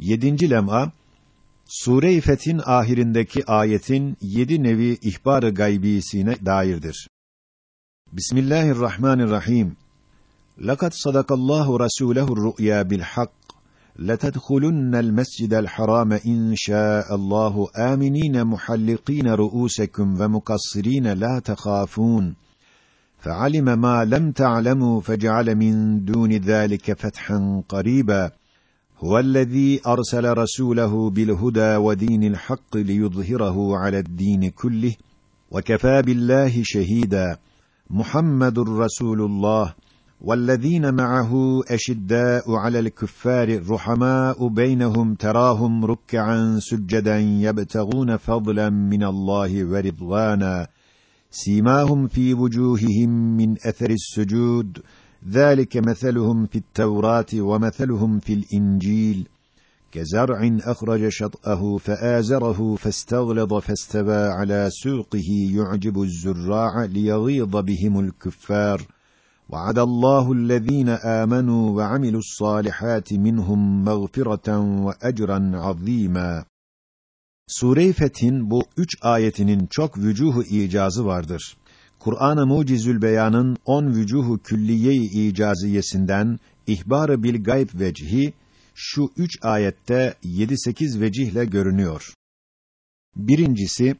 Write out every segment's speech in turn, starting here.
Yedinci lem'a Sure-i Fetih'in ahirindeki ayetin yedi nevi ihbar-ı gaybisine dairdir. Bismillahirrahmanirrahim. Lekad sadakallahu rasulehu'r ru'ya bil hak. لَتَدْخُلُنَّ الْمَسْجِدَ الْحَرَامَ إِنْ شَاءَ اللَّهُ آمِنِينَ مُحَلِّقِينَ رُؤُوسَكُمْ وَمُقَصِّرِينَ لَا تَخَافُونَ فَعَلِمَ مَا لَمْ تَعْلَمُوا فَجَعَلَ مِنْ دُونِ ذَلِكَ فَتْحًا قَرِيبًا هُوَ الَّذِي أَرْسَلَ رَسُولَهُ بِالْهُدَى وَدِينِ الْحَقِّ لِيُظْهِرَهُ عَلَى الدِّينِ كُلِّهِ وَكَفَى بِاللَّهِ شَهِيدًا محمد رسول الله والذين معه أشداء على الكفار رحماء بينهم تراهم ركعا سجدا يبتغون فضلا من الله ورضوانا سيماهم في وجوههم من أثر السجود ذلك مثلهم في التوراة ومثلهم في الإنجيل. كزرع أخرج شطأه فآزره فاستغلظ فاستوى على سوقه يعجب الزراع ليغيظ بهم الكفار. وعد الله الذين آمنوا وعملوا الصالحات منهم مغفرة وأجرا عظيما. Sure-i Fetih'in bu üç ayetinin çok vücuhu icazı vardır. Kur'an-ı Mucizül Beyan'ın 10 vücuhu külliye-i icaziyesinden İhbar-ı bil gayb vecihi şu üç ayette 7-8 vecihle görünüyor. Birincisi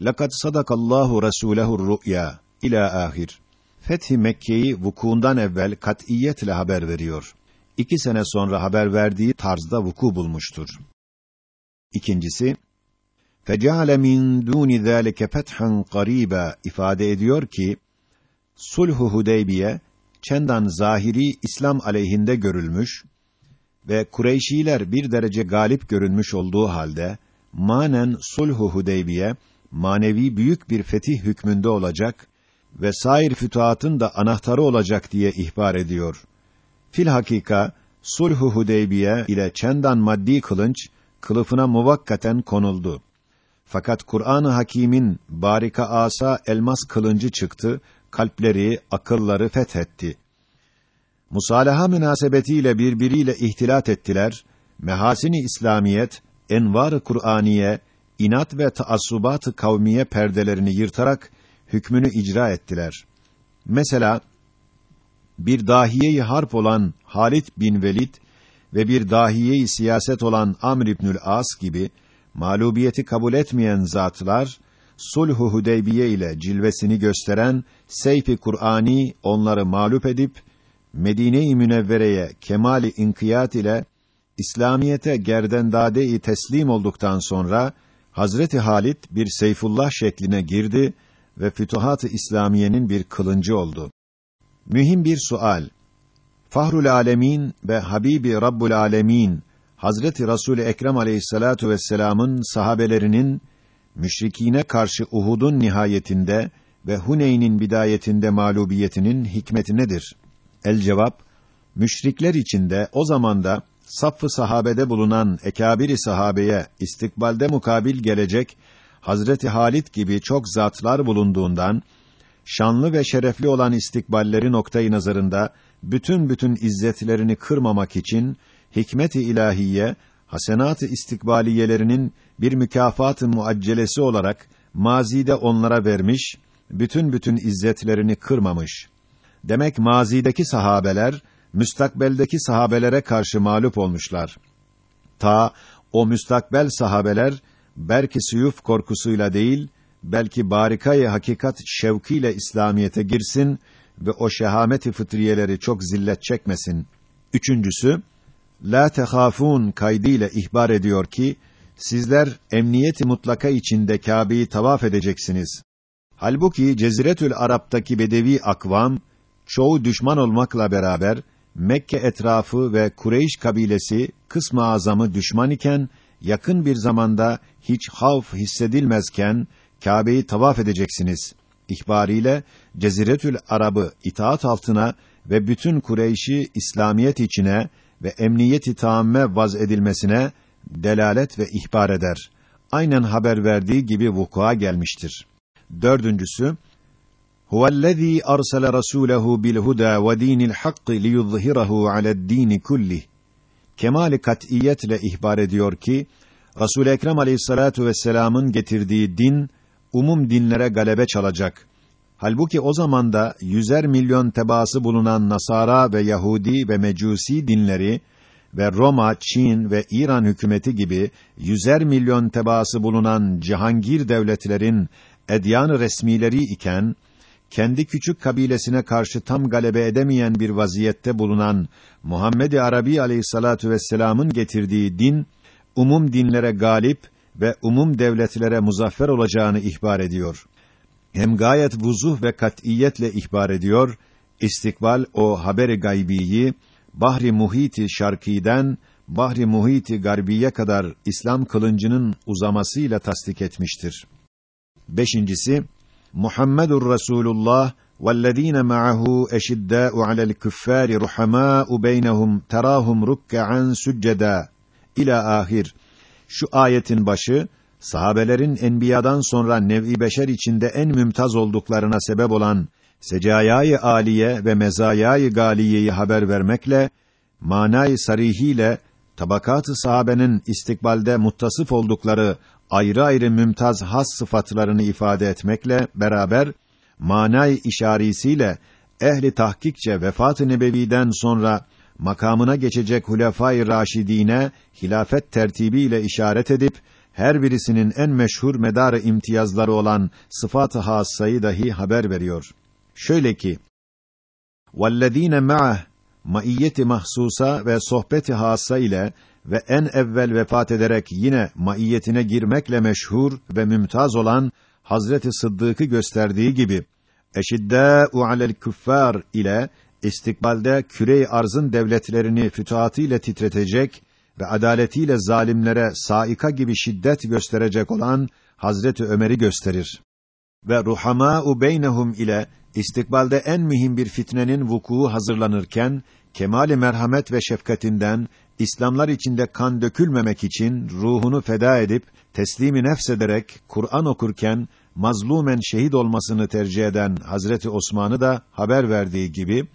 Lakat sadakallahu Resuluhu ru'ya ila ahir. Fethi Mekke'yi vukuundan evvel kat'iyetle haber veriyor. İki sene sonra haber verdiği tarzda vuku bulmuştur. İkincisi, فَجَعَلَ مِنْ دُونِ ذَٰلِكَ فَتْحًا قَرِيبًا ifade ediyor ki, Sulh-u Hudeybiye, çendan zahiri İslam aleyhinde görülmüş ve Kureyşiler bir derece galip görünmüş olduğu halde, manen Sulh-u Hudeybiye, manevi büyük bir fetih hükmünde olacak ve sair fütuhatın da anahtarı olacak diye ihbar ediyor. Filhakika, Sulh-u Hudeybiye ile çendan maddi kılınç, kılıfına muvakkaten konuldu. Fakat Kur'an-ı Hakîm'in barika asa elmas kılıncı çıktı, kalpleri, akılları fethetti. Musalaha münasebetiyle birbiriyle ihtilat ettiler, mehasini İslamiyet, envar-ı Kur'aniye, inat ve taassubat-ı kavmiye perdelerini yırtarak hükmünü icra ettiler. Mesela bir dahiye-i harp olan Halit bin Velid ve bir dahiye-i siyaset olan Amr İbnül As gibi mağlubiyeti kabul etmeyen zatlar Sulh-u Hudeybiye ile cilvesini gösteren seyf-i Kur'ani onları mağlup edip Medine-i Münevvere'ye kemali inkiyat ile İslamiyete gerdendade-i teslim olduktan sonra Hazreti Halit bir Seyfullah şekline girdi ve Fütuhat-ı İslamiyenin bir kılıncı oldu. Mühim bir sual. Fahrul Alemin ve Habibi Rabbul Alemin Hazreti Resul Ekrem Aleyhissalatu vesselam'ın sahabelerinin müşrikine karşı Uhud'un nihayetinde ve Huneyn'in bidayetinde mağlubiyetinin hikmeti nedir? El cevap müşrikler içinde o zamanda saffı sahabede bulunan ekabiri sahabeye istikbalde mukabil gelecek Hazreti Halit gibi çok zatlar bulunduğundan şanlı ve şerefli olan istikballeri noktayı nazarında bütün bütün izzetlerini kırmamak için hikmet-i ilahiye hasenat-ı istikbaliyelerinin bir mükafat-ı muaccelesi olarak mazide onlara vermiş, bütün bütün izzetlerini kırmamış. Demek mazideki sahabeler müstakbeldeki sahabelere karşı mağlup olmuşlar. Ta o müstakbel sahabeler belki suyuf korkusuyla değil, belki barikayı hakikat şevkiyle İslamiyete girsin ve o şehameti fıtriyeleri çok zillet çekmesin. Üçüncüsü, la tehafun kaydıyla ihbar ediyor ki, sizler emniyeti mutlaka içinde Kâbe'yi tavaf edeceksiniz. Halbuki Ceziretül Arap'taki bedevi akvam, çoğu düşman olmakla beraber, Mekke etrafı ve Kureyş kabilesi kısmı azamı düşman iken yakın bir zamanda hiç havf hissedilmezken Kâbe'yi tavaf edeceksiniz. İhbariyle Ceziretül Arab'ı itaat altına ve bütün Kureyş'i İslamiyet içine ve emniyeti taamme vaz edilmesine delalet ve ihbar eder. Aynen haber verdiği gibi vukua gelmiştir. Dördüncüsü, Huvellezî arsale rasûlehu bil huda ve dînil hakkı liyuzhirahu ale'd-dîni kullih. kemali kat'iyetle ihbar ediyor ki Resul Ekrem Aleyhissalatu vesselam'ın getirdiği din umum dinlere galebe çalacak. Halbuki o zamanda yüzer milyon tebaası bulunan Nasara ve Yahudi ve Mecusi dinleri ve Roma, Çin ve İran hükümeti gibi yüzer milyon tebaası bulunan cihangir devletlerin edyan resmileri iken kendi küçük kabilesine karşı tam galebe edemeyen bir vaziyette bulunan Muhammed-i Arabi Aleyhissalatu vesselam'ın getirdiği din umum dinlere galip ve umum devletlere muzaffer olacağını ihbar ediyor Hem gayet vuzuh ve kat'iyetle ihbar ediyor, istikbal o haberi gaybiyi Bahri Muhiti Şarki'den Bahri Muhiti Garbiye kadar İslam kılıncının uzamasıyla tasdik etmiştir. Beşincisi Muhammedur Resulullah وَالَّذ۪ينَ مَعَهُ اَشِدَّاءُ عَلَى الْكُفَّارِ رُحَمَاءُ بَيْنَهُمْ تَرَاهُمْ رُكَّعًا سُجَّدًا ila ahir. Şu ayetin başı sahabelerin enbiyadan sonra nev'i beşer içinde en mümtaz olduklarına sebep olan secayayı aliye ve mezayayı galiyeyi haber vermekle manayı sarihiyle tabakat-ı sahabenin istikbalde muttasıf oldukları ayrı ayrı mümtaz has sıfatlarını ifade etmekle beraber manay işarisiyle ehli tahkikçe vefat-ı nebeviden sonra makamına geçecek Hulefâ-i Raşidîne hilafet tertibiyle işaret edip her birisinin en meşhur medarı imtiyazları olan sıfat-ı hassayı dahi haber veriyor. Şöyle ki: "Vellezîne ma'ah" maiyeti mahsusa ve sohbeti hassa ile ve en evvel vefat ederek yine maiyetine girmekle meşhur ve mümtaz olan Hazreti Sıddık'ı gösterdiği gibi eşiddâ'u alel küffâr ile istikbalde küre-i arzın devletlerini fütuhatıyla titretecek ve adaletiyle zalimlere saika gibi şiddet gösterecek olan Hazreti Ömer'i gösterir. Ve ruhamâ'u beynehum ile istikbalde en mühim bir fitnenin vuku'u hazırlanırken kemali merhamet ve şefkatinden İslamlar içinde kan dökülmemek için ruhunu feda edip teslimi nefsederek Kur'an okurken mazlumen şehit olmasını tercih eden Hazreti Osman'ı da haber verdiği gibi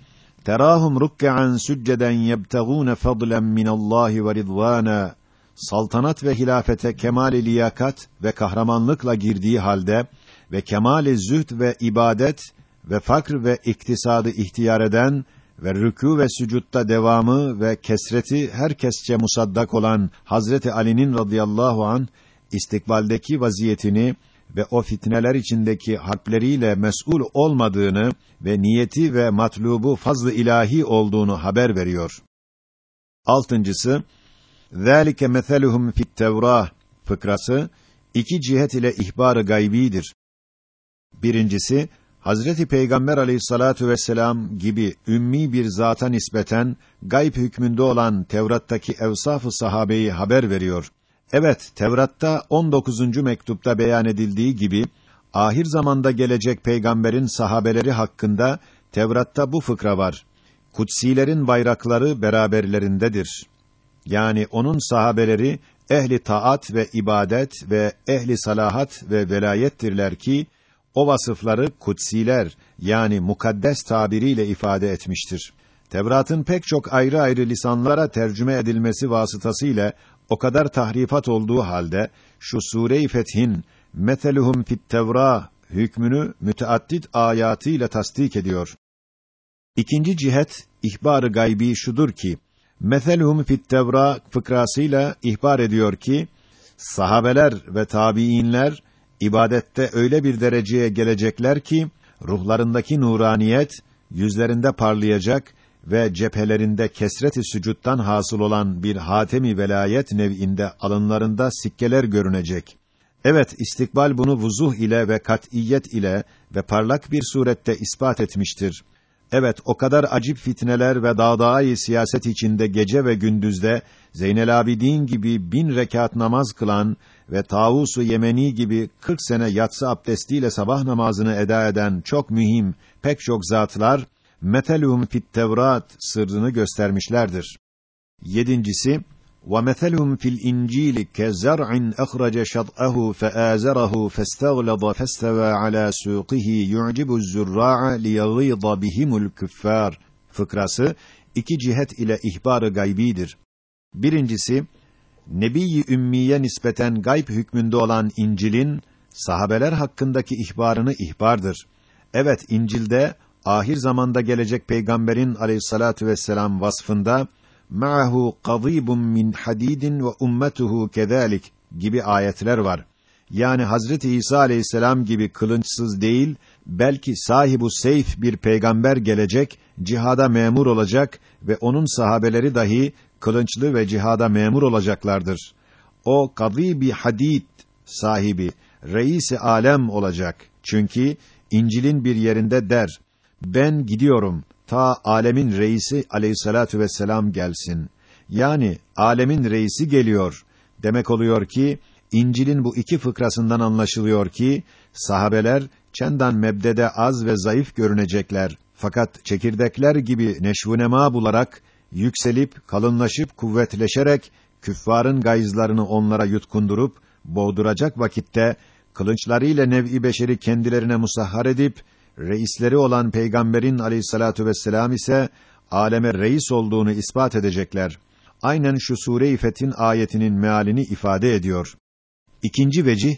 terahum rukkan succeden yebtagûne fadlen minallahi ve ridvana saltanat ve hilafete kemali liyakat ve kahramanlıkla girdiği halde ve kemali zühd ve ibadet ve fakr ve iktisadı ihtiyar eden ve rükû ve sücutta devamı ve kesreti herkesçe musaddak olan Hazreti Ali'nin radıyallahu an istikbaldeki vaziyetini ve o fitneler içindeki harpleriyle mesul olmadığını ve niyeti ve matlubu fazlı ilahi olduğunu haber veriyor. Altıncısı, ذَٰلِكَ مَثَلُهُمْ فِي التَّوْرَةِ fıkrası, iki cihet ile ihbar-ı gaybidir. Birincisi, Hazreti Peygamber aleyhissalatu vesselam gibi ümmi bir zata nispeten gayb hükmünde olan Tevrat'taki evsaf-ı sahabeyi haber veriyor. Evet, Tevrat'ta 19. mektupta beyan edildiği gibi ahir zamanda gelecek peygamberin sahabeleri hakkında Tevrat'ta bu fıkra var. Kutsilerin bayrakları beraberlerindedir. Yani onun sahabeleri ehli taat ve ibadet ve ehli salahat ve velayettirler ki o vasıfları kutsiler yani mukaddes tabiriyle ifade etmiştir. Tevrat'ın pek çok ayrı ayrı lisanlara tercüme edilmesi vasıtasıyla o kadar tahrifat olduğu halde şu sure-i Fethin meteluhum fit Tevra hükmünü müteaddit ayatıyla tasdik ediyor. İkinci cihet ihbar-ı gaybi şudur ki meteluhum fit Tevra fıkrasıyla ihbar ediyor ki sahabeler ve tabiinler ibadette öyle bir dereceye gelecekler ki ruhlarındaki nuraniyet yüzlerinde parlayacak ve cephelerinde kesret-i sücuttan hasıl olan bir hatemi velayet nev'inde alınlarında sikkeler görünecek. Evet, istikbal bunu vuzuh ile ve kat'iyet ile ve parlak bir surette ispat etmiştir. Evet, o kadar acip fitneler ve dağdağayı siyaset içinde gece ve gündüzde Zeynel Abidin gibi bin rekat namaz kılan ve Tavus-u Yemeni gibi 40 sene yatsı abdestiyle sabah namazını eda eden çok mühim pek çok zatlar metelum fit Tevrat sırrını göstermişlerdir. Yedincisi وَمَثَلُهُمْ فِي الْإِنْجِيلِ كَزَرْعٍ أَخْرَجَ شَطْأَهُ فَآزَرَهُ فَاسْتَغْلَظَ فَاسْتَوَى عَلَى سُوقِهِ يُعْجِبُ الزُّرَّاعَ لِيَغِيظَ بِهِمُ الْكُفَّارِ fıkrası iki cihet ile ihbar-ı gaybidir. Birincisi, Nebi-i Ümmiye nispeten gayb hükmünde olan İncil'in sahabeler hakkındaki ihbarını ihbardır. Evet, İncil'de ahir zamanda gelecek peygamberin aleyhissalatu vesselam vasfında ma'hu qadibun min hadidin ve ummetuhu kezalik gibi ayetler var. Yani Hazreti İsa aleyhisselam gibi kılınçsız değil, belki sahibu seyf bir peygamber gelecek, cihada memur olacak ve onun sahabeleri dahi kılınçlı ve cihada memur olacaklardır. O kadî bir hadid sahibi, reisi alem olacak. Çünkü İncil'in bir yerinde der: Ben gidiyorum ta alemin reisi aleyhissalatu vesselam gelsin. Yani alemin reisi geliyor. Demek oluyor ki İncil'in bu iki fıkrasından anlaşılıyor ki sahabeler çendan mebdede az ve zayıf görünecekler. Fakat çekirdekler gibi neşvunema bularak yükselip kalınlaşıp kuvvetleşerek küffarın gayızlarını onlara yutkundurup boğduracak vakitte kılınçlarıyla nev'i beşeri kendilerine musahhar edip reisleri olan peygamberin aleyhissalatu vesselam ise aleme reis olduğunu ispat edecekler. Aynen şu sure-i Fethin ayetinin mealini ifade ediyor. İkinci vecih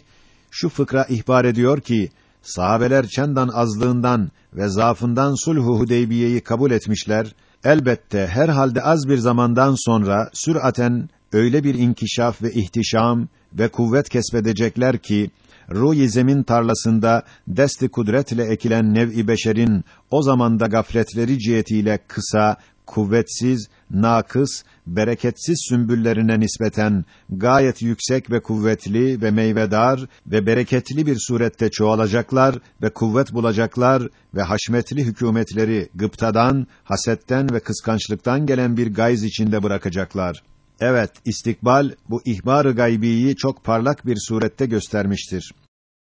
şu fıkra ihbar ediyor ki sahabeler çendan azlığından ve zaafından sulhu Hudeybiye'yi kabul etmişler. Elbette herhalde az bir zamandan sonra süraten öyle bir inkişaf ve ihtişam ve kuvvet kesbedecekler ki ruh zemin tarlasında desti kudretle ekilen nev'i beşerin o zamanda gafletleri cihetiyle kısa, kuvvetsiz, nakıs, bereketsiz sümbüllerine nispeten gayet yüksek ve kuvvetli ve meyvedar ve bereketli bir surette çoğalacaklar ve kuvvet bulacaklar ve haşmetli hükümetleri gıptadan, hasetten ve kıskançlıktan gelen bir gayz içinde bırakacaklar. Evet, istikbal bu ihbar-ı gaybiyi çok parlak bir surette göstermiştir.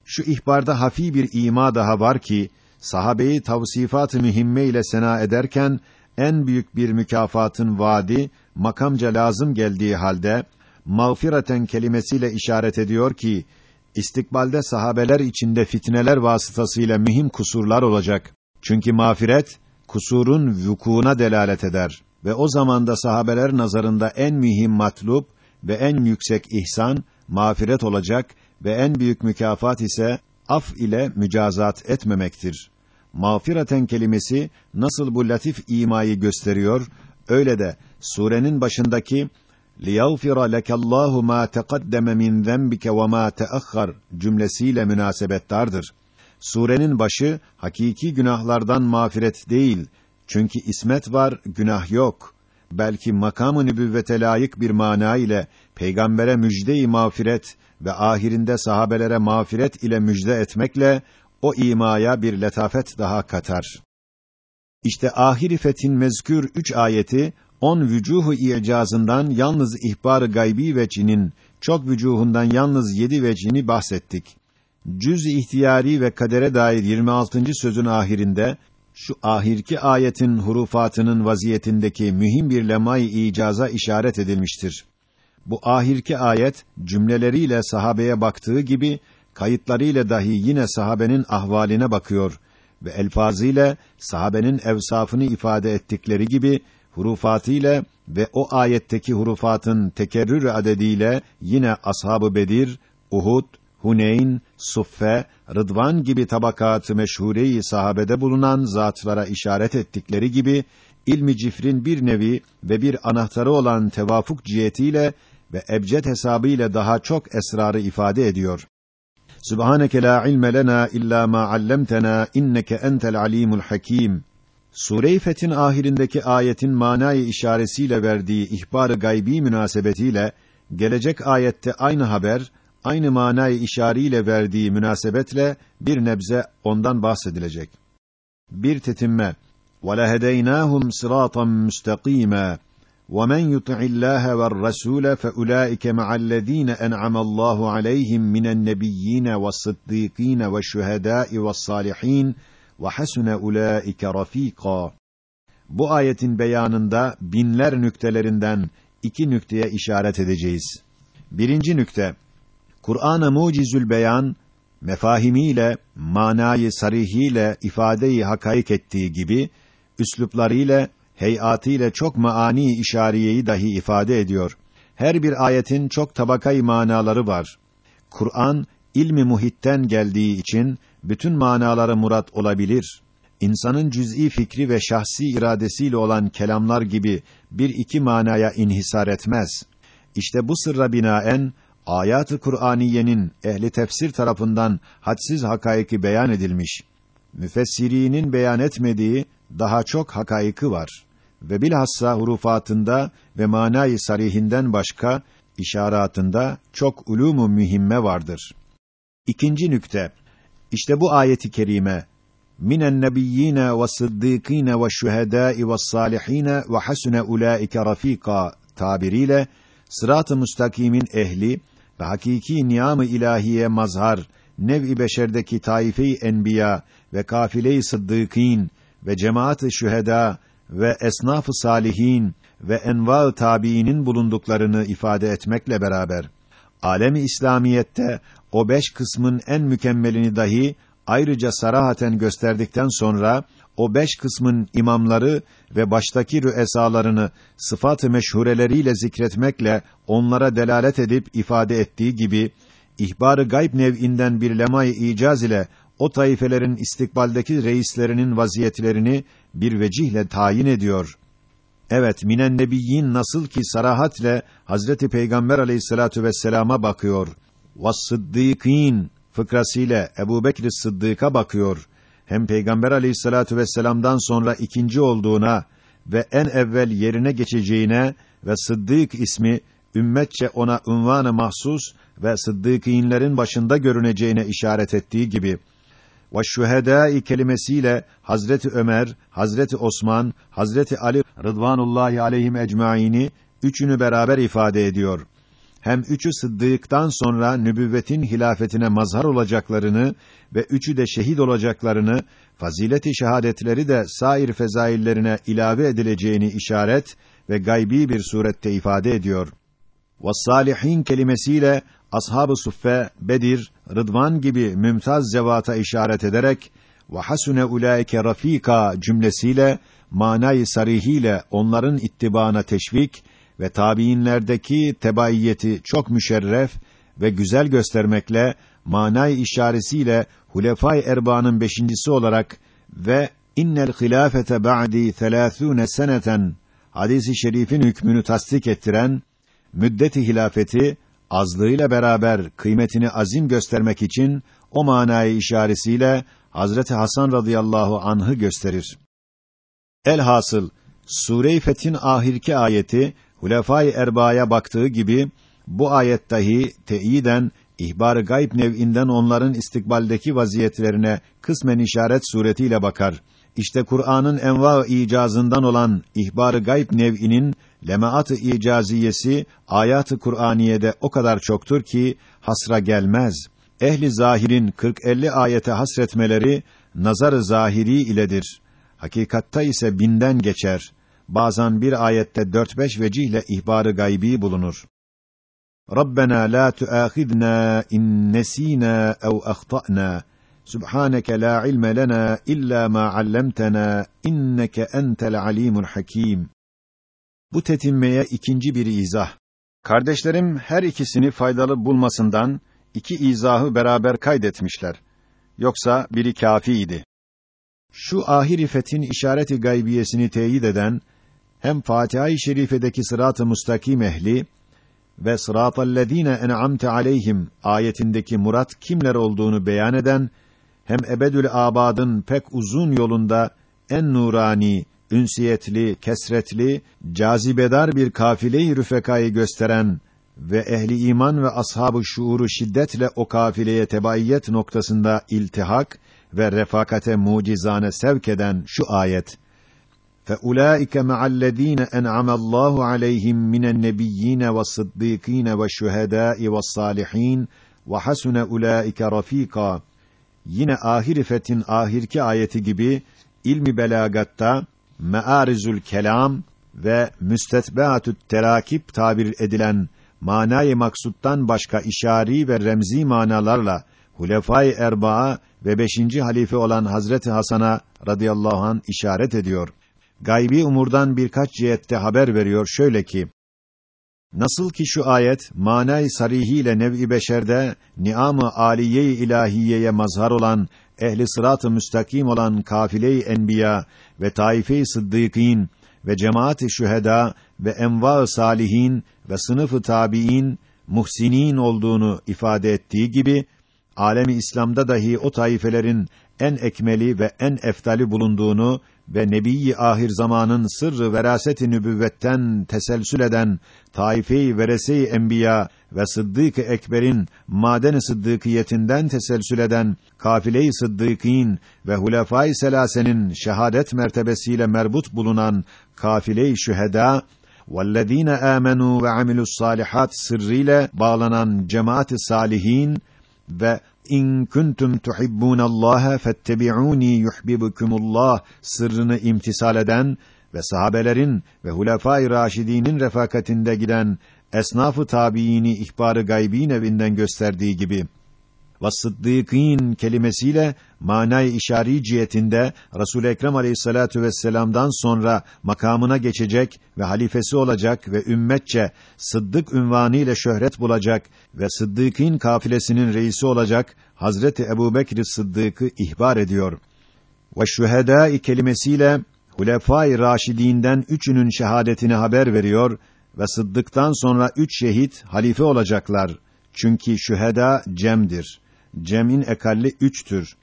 Şu ihbarda hafi bir ima daha var ki sahabeyi tavsifat-ı mühimme ile sena ederken en büyük bir mükafatın vaadi makamca lazım geldiği halde mağfireten kelimesiyle işaret ediyor ki istikbalde sahabeler içinde fitneler vasıtasıyla mühim kusurlar olacak. Çünkü mağfiret kusurun vukuuna delalet eder ve o zamanda sahabeler nazarında en mühim matlub ve en yüksek ihsan mağfiret olacak ve en büyük mükafat ise af ile mücazat etmemektir. Mağfireten kelimesi nasıl bu latif imayı gösteriyor, öyle de surenin başındaki لِيَغْفِرَ لَكَ اللّٰهُ مَا تَقَدَّمَ مِنْ ذَنْبِكَ وَمَا تَأَخَّرْ cümlesiyle münasebettardır. Surenin başı hakiki günahlardan mağfiret değil. çünkü ismet var, günah yok. Belki makam-ı nübüvvete layık bir mana ile peygambere müjde-i mağfiret ve ahirinde sahabelere mağfiret ile müjde etmekle o imaya bir letafet daha katar. İşte ahir fetin mezkür üç ayeti on vücuhu icazından yalnız ihbar-ı gaybi vecinin çok vücuhundan yalnız yedi vecini bahsettik. Cüz ihtiyari ve kadere dair 26. sözün ahirinde şu ahirki ayetin hurufatının vaziyetindeki mühim bir lemay icaza işaret edilmiştir. Bu ahirki ayet cümleleriyle sahabeye baktığı gibi kayıtlarıyla dahi yine sahabenin ahvaline bakıyor ve elfazıyla sahabenin evsafını ifade ettikleri gibi hurufatıyla ve o ayetteki hurufatın tekerrür adediyle yine ashab-ı Bedir, Uhud, Huneyn, Suffe, Rıdvan gibi tabakatı meşhureyi sahabede bulunan zatlara işaret ettikleri gibi ilmi cifrin bir nevi ve bir anahtarı olan tevafuk cihetiyle ve ebced hesabıyla daha çok esrarı ifade ediyor. Subhaneke la ilme lena illa ma allamtena inneke entel alimul hakim. Sure-i Fethin ahirindeki ayetin manayı işaretiyle verdiği ihbar-ı gaybi münasebetiyle gelecek ayette aynı haber aynı manayı işariyle verdiği münasebetle bir nebze ondan bahsedilecek. Bir tetimme وَلَهَدَيْنَاهُمْ صِرَاطًا مُسْتَقِيمًا وَمَنْ يُطِعِ اللّٰهَ وَالرَّسُولَ فَأُولَٰئِكَ مَعَ الَّذ۪ينَ اَنْعَمَ اللّٰهُ عَلَيْهِمْ مِنَ النَّبِيِّينَ وَالصِّدِّيقِينَ وَالشُّهَدَاءِ وَالصَّالِحِينَ وَحَسُنَ اُولَٰئِكَ رَف۪يقًا Bu ayetin beyanında binler nüktelerinden iki nükteye işaret edeceğiz. Birinci nükte, Kur'an-ı Mucizül Beyan, mefahimiyle, manayı sarihiyle ifadeyi hakaik ettiği gibi, üsluplarıyla heyatiyle çok maani işariyeyi dahi ifade ediyor. Her bir ayetin çok tabakayı manaları var. Kur'an ilmi muhitten geldiği için bütün manaları murat olabilir. İnsanın cüz'i fikri ve şahsi iradesiyle olan kelamlar gibi bir iki manaya inhisar etmez. İşte bu sırra binaen ayat-ı Kur'aniyenin ehli tefsir tarafından hadsiz hakaiki beyan edilmiş. Müfessirinin beyan etmediği daha çok hakaiki var ve bilhassa hurufatında ve manayı sarihinden başka işaretinde çok ulumu mühimme vardır. İkinci nükte. İşte bu ayeti kerime minen nebiyyine ve sıddıkîne ve şühedâi ve sâlihîne ve hasune ulâike rafîkâ tabiriyle sırat-ı müstakimin ehli ve hakiki niyam-ı ilahiye mazhar nev-i beşerdeki taife-i enbiya ve kafile-i sıddıkîn ve cemaat-ı şühedâ ve esnaf-ı salihin ve enva-ı tabiinin bulunduklarını ifade etmekle beraber alemi İslamiyette o beş kısmın en mükemmelini dahi ayrıca sarahaten gösterdikten sonra o beş kısmın imamları ve baştaki rüesalarını sıfat-ı meşhureleriyle zikretmekle onlara delalet edip ifade ettiği gibi ihbar-ı gayb nev'inden bir lemay icaz ile o taifelerin istikbaldeki reislerinin vaziyetlerini bir vecihle tayin ediyor. Evet, minen nebiyyin nasıl ki sarahatle Hazreti Peygamber Aleyhissalatu vesselam'a bakıyor. Vas-sıddîkîn fıkrasıyla Ebu Bekir Sıddık'a bakıyor. Hem Peygamber Aleyhissalatu vesselam'dan sonra ikinci olduğuna ve en evvel yerine geçeceğine ve Sıddık ismi ümmetçe ona unvanı mahsus ve sıddıkînlerin başında görüneceğine işaret ettiği gibi ve şühedâi kelimesiyle Hazreti Ömer, Hazreti Osman, Hazreti Ali Rıdvanullahi aleyhim ecmaîni üçünü beraber ifade ediyor. Hem üçü sıddıktan sonra nübüvvetin hilafetine mazhar olacaklarını ve üçü de şehit olacaklarını, fazileti şehadetleri de sair fezaillerine ilave edileceğini işaret ve gaybi bir surette ifade ediyor. salihin kelimesiyle ashab-ı suffe, Bedir, Rıdvan gibi mümtaz cevata işaret ederek ve hasune ulaike rafika cümlesiyle manayı sarihiyle onların ittibana teşvik ve tabiinlerdeki tebaiyeti çok müşerref ve güzel göstermekle manayı işaretiyle Hulefai Erba'nın beşincisi olarak ve innel hilafete ba'di 30 seneten hadisi şerifin hükmünü tasdik ettiren müddeti hilafeti azlığıyla beraber kıymetini azim göstermek için o manayı işaretiyle Hazreti Hasan radıyallahu anh'ı gösterir. Elhasıl Sure-i Fetih'in ahirki ayeti Hulefai Erba'ya baktığı gibi bu ayet dahi teyiden ihbar-ı gayb nev'inden onların istikbaldeki vaziyetlerine kısmen işaret suretiyle bakar. İşte Kur'an'ın enva icazından olan ihbar-ı gayb nev'inin lemaat-ı icaziyesi ayat-ı Kur'aniyede o kadar çoktur ki hasra gelmez. Ehli zahirin 40-50 ayete hasretmeleri nazar-ı zahiri iledir. Hakikatta ise binden geçer. Bazen bir ayette dört beş vecihle ihbarı gaybi bulunur. Rabbena la tuâkhidna in nesînâ ev ahta'nâ. Subhaneke la ilme lena illa ma allamtana inneke entel alimul hakim. Bu tetinmeye ikinci bir izah. Kardeşlerim her ikisini faydalı bulmasından iki izahı beraber kaydetmişler. Yoksa biri kâfiydi. Şu ahir fetin işareti gaybiyesini teyit eden hem Fatiha-i Şerife'deki sırat-ı müstakim ehli ve sıratallezîne en'amte aleyhim ayetindeki murat kimler olduğunu beyan eden hem ebedül abadın pek uzun yolunda en nurani, ünsiyetli, kesretli, cazibedar bir kafile-i rüfekayı gösteren ve ehli iman ve ashabı şuuru şiddetle o kafileye tebaiyet noktasında iltihak ve refakate mucizane sevk eden şu ayet فَأُولَٰئِكَ مَعَ الَّذ۪ينَ اَنْعَمَ اللّٰهُ عَلَيْهِمْ مِنَ النَّبِيِّينَ وَالصِّدِّيقِينَ وَالشُّهَدَاءِ وَالصَّالِحِينَ وَحَسُنَ اُولَٰئِكَ رَف۪يقًا Yine ahir fetin ahirki ayeti gibi ilmi belagatta mearizül kelam ve müstetbeatü't terakip tabir edilen manayı maksuttan başka işari ve remzi manalarla Hulefai Erbaa ve beşinci halife olan Hazreti Hasan'a radıyallahu an işaret ediyor. gaybi umurdan birkaç cihette haber veriyor şöyle ki: Nasıl ki şu ayet manay sarihiyle nev'i beşerde ni'am-ı aliye-i ilahiyeye mazhar olan ehli sırat-ı müstakim olan kafile-i enbiya ve taife-i sıddıkîn ve cemaat-i şühedâ ve enva-ı salihin ve sınıf-ı tabiin muhsinin olduğunu ifade ettiği gibi alemi İslam'da dahi o taifelerin en ekmeli ve en eftali bulunduğunu ve nebiyi ahir zamanın sırrı veraset-i nübüvvetten teselsül eden taife-i verese-i enbiya ve sıddık-ı ekberin maden-i sıddıkiyetinden teselsül eden kafile-i sıddıkîn ve hulefâ-i selasenin şehadet mertebesiyle merbut bulunan kafile-i şühedâ وَالَّذ۪ينَ آمَنُوا وَعَمِلُوا الصَّالِحَاتِ sırrıyla bağlanan cemaat-i salihin ve in kuntum tuhibbunallaha fettabi'uni yuhibbukumullah sırrını imtisal eden ve sahabelerin ve hulefâ-i raşidînin refakatinde giden esnaf-ı tabiini ihbarı gaybî evinden gösterdiği gibi ve kelimesiyle manay işari cihetinde Resul Ekrem Aleyhissalatu vesselam'dan sonra makamına geçecek ve halifesi olacak ve ümmetçe Sıddık ünvanı ile şöhret bulacak ve Sıddıkîn kafilesinin reisi olacak Hazreti Ebubekir Sıddık'ı ihbar ediyor. Ve şühedâ kelimesiyle Hulefâ-i Raşidînden üçünün şehadetini haber veriyor ve Sıddık'tan sonra üç şehit halife olacaklar. Çünkü şüheda cemdir. Cem'in ekalli üçtür.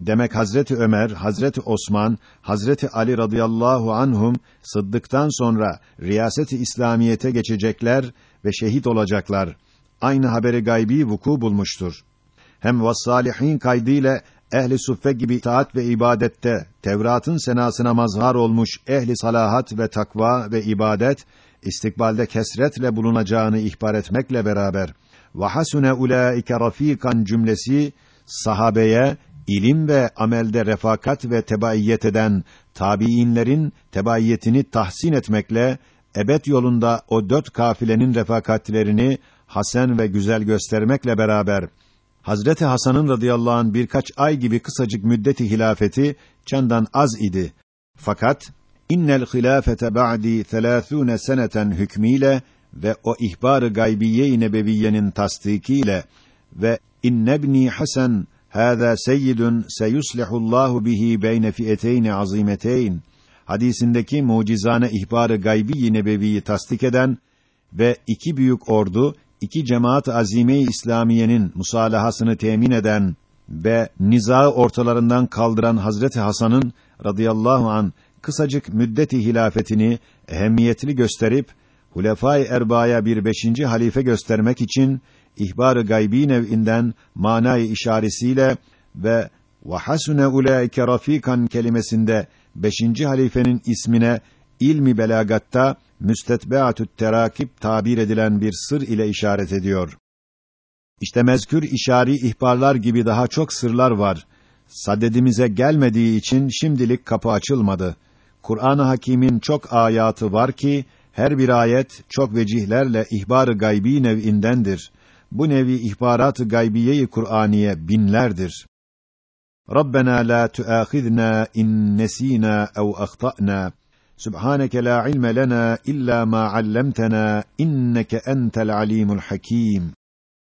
Demek Hazreti Ömer, Hazreti Osman, Hazreti Ali radıyallahu anhum Sıddık'tan sonra riyaseti İslamiyete geçecekler ve şehit olacaklar. Aynı haberi gaybi vuku bulmuştur. Hem vassalihin kaydıyla ehli suffe gibi itaat ve ibadette Tevrat'ın senasına mazhar olmuş ehli salahat ve takva ve ibadet istikbalde kesretle bulunacağını ihbar etmekle beraber ve hasune ulaike rafikan cümlesi sahabeye ilim ve amelde refakat ve tebaiyet eden tabiinlerin tebaiyetini tahsin etmekle ebed yolunda o dört kafilenin refakatlerini hasen ve güzel göstermekle beraber Hazreti Hasan'ın radıyallahu anh birkaç ay gibi kısacık müddeti hilafeti çandan az idi. Fakat innel hilafete ba'di 30 seneten hükmüyle ve o ihbar-ı gaybiye-i nebeviyenin tasdikiyle ve innebni Hasan hâzâ seyyidun seyuslihullahu bihi beyne fi'eteyn azimeteyn hadisindeki mucizane ihbar-ı gaybi-i nebeviyi tasdik eden ve iki büyük ordu, iki cemaat azime-i İslamiyenin musalahasını temin eden ve nizaı ortalarından kaldıran Hazreti Hasan'ın radıyallahu an kısacık müddeti hilafetini ehemmiyetli gösterip Hulefâ-i Erba'ya bir beşinci halife göstermek için ihbar-ı gaybi nev'inden manayı işaresiyle ve ve hasune ulaike rafikan kelimesinde beşinci halifenin ismine ilmi belagatta müstetbeatü't terakip tabir edilen bir sır ile işaret ediyor. İşte mezkür işari ihbarlar gibi daha çok sırlar var. Sadedimize gelmediği için şimdilik kapı açılmadı. Kur'an-ı Hakîm'in çok ayatı var ki her bir ayet çok vecihlerle ihbar-ı gaybi nev'indendir. Bu nevi ihbarat-ı gaybiye-i Kur'aniye binlerdir. Rabbena la tuâkhidna in nesînâ ev ahta'nâ. Subhaneke la ilme lena illa ma allamtana inneke entel alimul hakim.